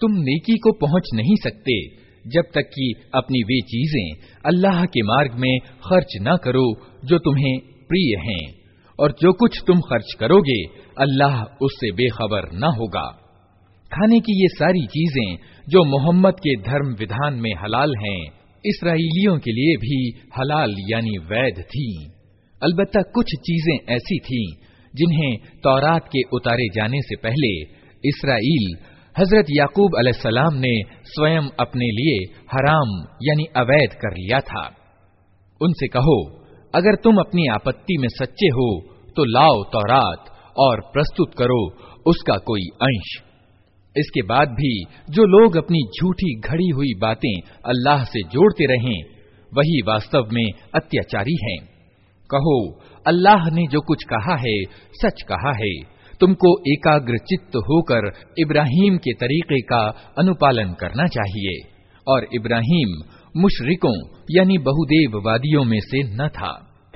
तुम नेकी को पहुँच नहीं सकते, जब तक कि अपनी वे चीज़ें अल्लाह के मार्ग में खर्च न करो, जो तुम्हें प्रिय हैं। और जो कुछ तुम खर्च करोगे, अल्लाह उससे बेखबर न होगा। खाने की ये सारी चीज़ें, जो मोहम्मद के धर्म विधान में हलाल हैं, इसराइलियों के लिए भी हलाल यानी वैध थीं। अलबत्ता कुछ चीज़ें ऐसी थीं, जिन्हें तौरात के उतारे जाने से पहले इसराइल हज़रत याकूब अलैहिस्सलाम ने स्वयं अपने लिए हराम, यानी अवैध कर लिया था। उनसे कहो, अगर तुम अपनी आपत्ति में सच्चे हो तो लाओ तौरात और प्रस्तुत करो, उसका कोई अंश। इसके बाद भी जो लोग अपनी झूठी घड़ी हुई बातें अल्लाह से जोड़ते रहें, वही वास्तव में अत्याचारी हैं। कहो अल्लाह ने जो कुछ कहा है सच कहा है तुमको एकाग्र चित्त होकर इब्राहिम के तरीके का अनुपालन करना चाहिए और इब्राहिम मुशरिकों यानी बहुदेववादियों में से न था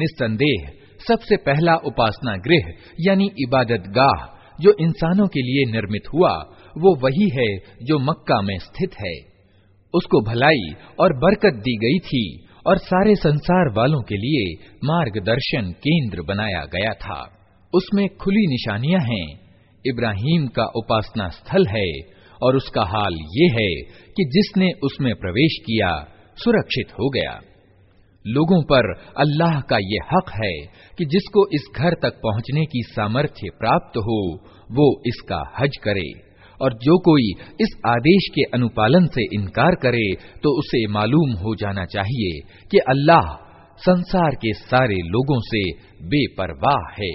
निस्संदेह सबसे पहला उपासना गृह यानी इबादत गाह जो इंसानों के लिए निर्मित हुआ वो वही है जो मक्का में स्थित है उसको भलाई और बरकत दी गई थी और सारे संसार वालों के लिए मार्गदर्शन केंद्र बनाया गया था। उसमें खुली निशानियाँ हैं। इब्राहिम का उपासना स्थल है और उसका हाल ये है कि जिसने उसमें प्रवेश किया, सुरक्षित हो गया। लोगों पर अल्लाह का ये हक है कि जिसको इस घर तक पहुँचने की सामर्थ्य प्राप्त हो, वो इसका हज करे। और जो कोई इस आदेश के अनुपालन से इनकार करे तो उसे मालूम हो जाना चाहिए कि अल्लाह संसार के सारे लोगों से बेपरवाह है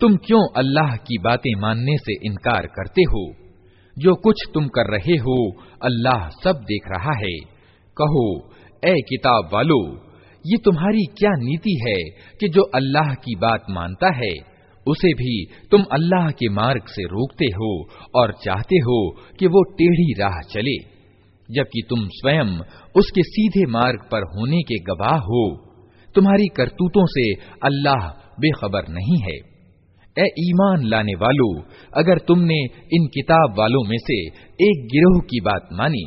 तुम क्यों अल्लाह की बातें मानने से इनकार करते हो? जो कुछ तुम कर रहे हो, अल्लाह सब देख रहा है। कहो, ए किताब वालो, ये तुम्हारी क्या नीति है कि जो अल्लाह की बात मानता है, उसे भी तुम अल्लाह के मार्ग से रोकते हो और चाहते हो कि वो टेढ़ी राह चले? जबकि तुम स्वयं उसके सीधे मार्ग पर होने के गवाह हो। तुम्हारी करतूतों से अल्लाह बेखबर नहीं है। ए ईमान लाने वालों, अगर तुमने इन किताब वालों में से एक गिरोह की बात मानी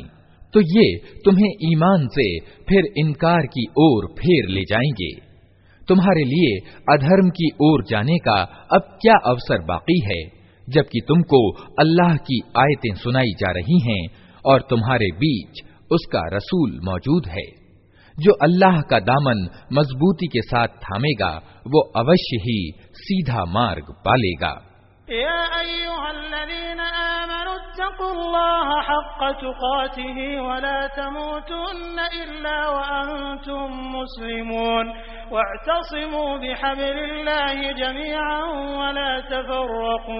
तो ये तुम्हें ईमान से फिर इनकार की ओर फेर ले जाएँगे। तुम्हारे लिए अधर्म की ओर जाने का अब क्या अवसर बाकी है, जबकि तुमको अल्लाह की आयतें सुनाई जा रही हैं और तुम्हारे बीच उसका रसूल मौजूद है। जो अल्लाह का दामन मजबूती के साथ थामेगा वो अवश्य ही सीधा मार्ग पालेगा वातसिमू बिहब्लिल्लाहि जमीअन वला तफर्रकू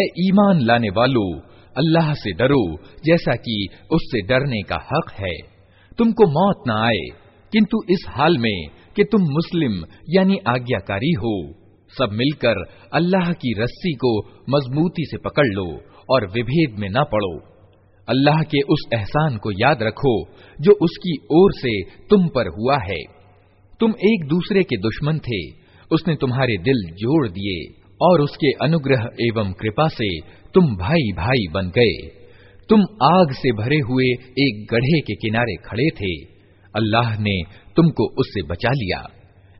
ईमान लाने वालों, अल्लाह से डरो, जैसा कि उससे डरने का हक है। तुमको मौत न आए, किंतु इस हाल में कि तुम मुस्लिम, यानी आज्ञाकारी हो। सब मिलकर अल्लाह की रस्सी को मजबूती से पकड़ लो और विभेद में न पड़ो। अल्लाह के उस एहसान को याद रखो, जो उसकी ओर से तुम पर हुआ है। तुम एक दूसरे के दुश्मन थे, उसने तुम्हारे दिल जोड़ दिए। और उसके अनुग्रह एवं कृपा से तुम भाई भाई बन गए। तुम आग से भरे हुए एक गढ़े के किनारे खड़े थे। अल्लाह ने तुमको उससे बचा लिया।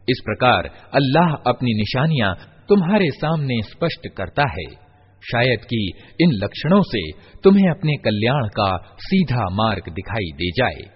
इस प्रकार अल्लाह अपनी निशानियाँ तुम्हारे सामने स्पष्ट करता है। शायद कि इन लक्षणों से तुम्हें अपने कल्याण का सीधा मार्ग दिखाई दे जाए।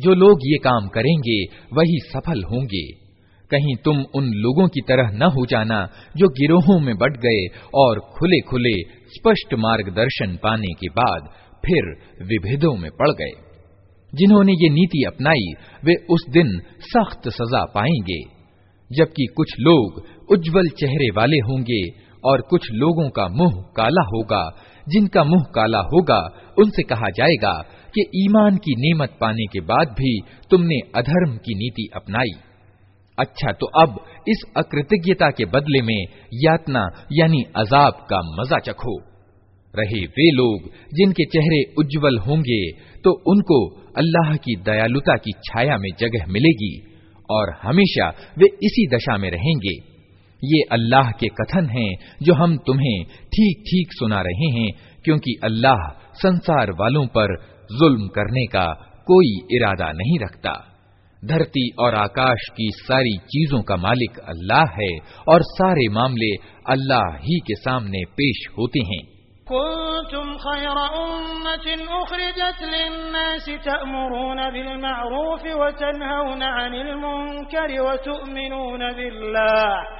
जो लोग ये काम करेंगे, वही सफल होंगे। कहीं तुम उन लोगों की तरह न हो जाना जो गिरोहों में बट गए और खुले खुले स्पष्ट मार्गदर्शन पाने के बाद फिर विभेदों में पड़ गए। जिन्होंने ये नीति अपनाई, वे उस दिन सख्त सजा पाएँगे। जबकि कुछ लोग उज्जवल चेहरे वाले होंगे और कुछ लोगों का मुँह काला होगा जिनका मुँह काला होगा, उनसे कहा जाएगा कि ईमान की नेमत पाने के बाद भी तुमने अधर्म की नीति अपनाई। अच्छा तो अब इस अकृतज्ञता के बदले में यातना यानी अजाब का मज़ा चखो। रहे वे लोग जिनके चेहरे उज्जवल होंगे तो उनको अल्लाह की दयालुता की छाया में जगह मिलेगी और हमेशा वे इसी दशा में रहेंगे। ये अल्लाह के कथन हैं, जो हम तुम्हें ठीक ठीक सुना रहे हैं, क्योंकि अल्लाह संसार वालों पर जुल्म करने का कोई इरादा नहीं रखता। धरती और आकाश की सारी चीज़ों का मालिक अल्लाह है, और सारे मामले अल्लाह ही के सामने पेश होते हैं। उखरिजत लिन्नास तअमुरून बिल मअरूफ व तनहौन अनिल मुनकर व तु'मिनून बिल्लाह।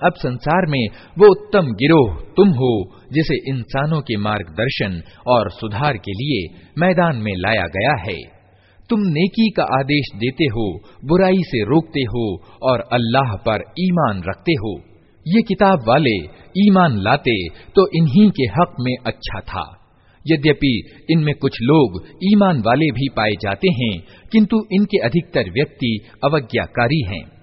अब संसार में वो उत्तम गिरोह तुम हो जिसे इंसानों के मार्गदर्शन और सुधार के लिए मैदान में लाया गया है तुम नेकी का आदेश देते हो बुराई से रोकते हो और अल्लाह पर ईमान रखते हो ये किताब वाले ईमान लाते तो इन्हीं के हक में अच्छा था यद्यपि इनमें कुछ लोग ईमान वाले भी पाए जाते हैं, किंतु इनके अधिकतर व्यक्ति अवज्ञाकारी हैं।